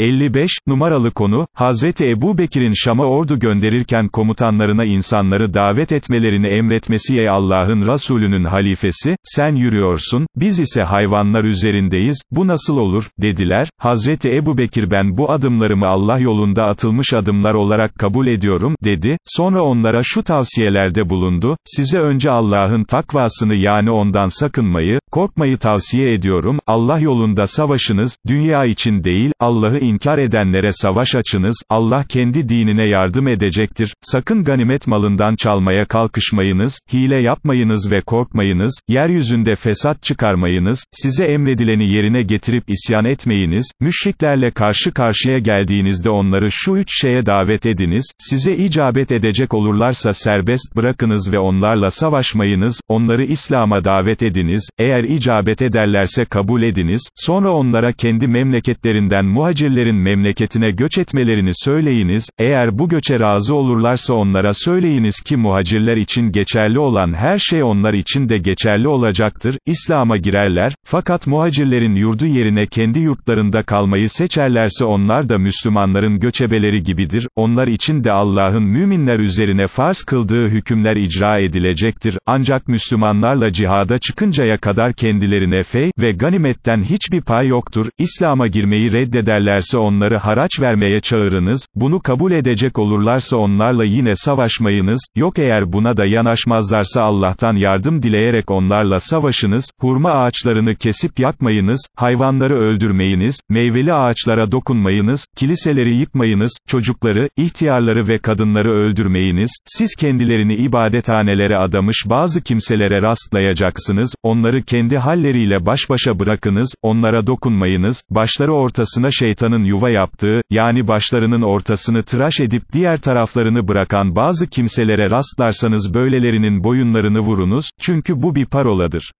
55, numaralı konu, Hazreti Ebu Bekir'in Şam'a ordu gönderirken komutanlarına insanları davet etmelerini emretmesi ey Allah'ın Resulünün halifesi, sen yürüyorsun, biz ise hayvanlar üzerindeyiz, bu nasıl olur, dediler, Hazreti Ebu Bekir ben bu adımlarımı Allah yolunda atılmış adımlar olarak kabul ediyorum, dedi, sonra onlara şu tavsiyelerde bulundu, size önce Allah'ın takvasını yani ondan sakınmayı, korkmayı tavsiye ediyorum, Allah yolunda savaşınız, dünya için değil, Allah'ı inkar edenlere savaş açınız, Allah kendi dinine yardım edecektir, sakın ganimet malından çalmaya kalkışmayınız, hile yapmayınız ve korkmayınız, yeryüzünde fesat çıkarmayınız, size emredileni yerine getirip isyan etmeyiniz, müşriklerle karşı karşıya geldiğinizde onları şu üç şeye davet ediniz, size icabet edecek olurlarsa serbest bırakınız ve onlarla savaşmayınız, onları İslam'a davet ediniz, eğer icabet ederlerse kabul ediniz, sonra onlara kendi memleketlerinden muhacirlerin memleketine göç etmelerini söyleyiniz, eğer bu göçe razı olurlarsa onlara söyleyiniz ki muhacirler için geçerli olan her şey onlar için de geçerli olacaktır, İslam'a girerler, fakat muhacirlerin yurdu yerine kendi yurtlarında kalmayı seçerlerse onlar da Müslümanların göçebeleri gibidir, onlar için de Allah'ın müminler üzerine farz kıldığı hükümler icra edilecektir, ancak Müslümanlarla cihada çıkıncaya kadar kendilerine fey ve ganimetten hiçbir pay yoktur, İslam'a girmeyi reddederlerse onları haraç vermeye çağırınız, bunu kabul edecek olurlarsa onlarla yine savaşmayınız, yok eğer buna da yanaşmazlarsa Allah'tan yardım dileyerek onlarla savaşınız, hurma ağaçlarını kesip yakmayınız, hayvanları öldürmeyiniz, meyveli ağaçlara dokunmayınız, kiliseleri yıkmayınız, çocukları, ihtiyarları ve kadınları öldürmeyiniz, siz kendilerini ibadethanelere adamış bazı kimselere rastlayacaksınız, onları kendi halleriyle baş başa bırakınız, onlara dokunmayınız, başları ortasına şeytanın yuva yaptığı, yani başlarının ortasını tıraş edip diğer taraflarını bırakan bazı kimselere rastlarsanız böylelerinin boyunlarını vurunuz, çünkü bu bir paroladır.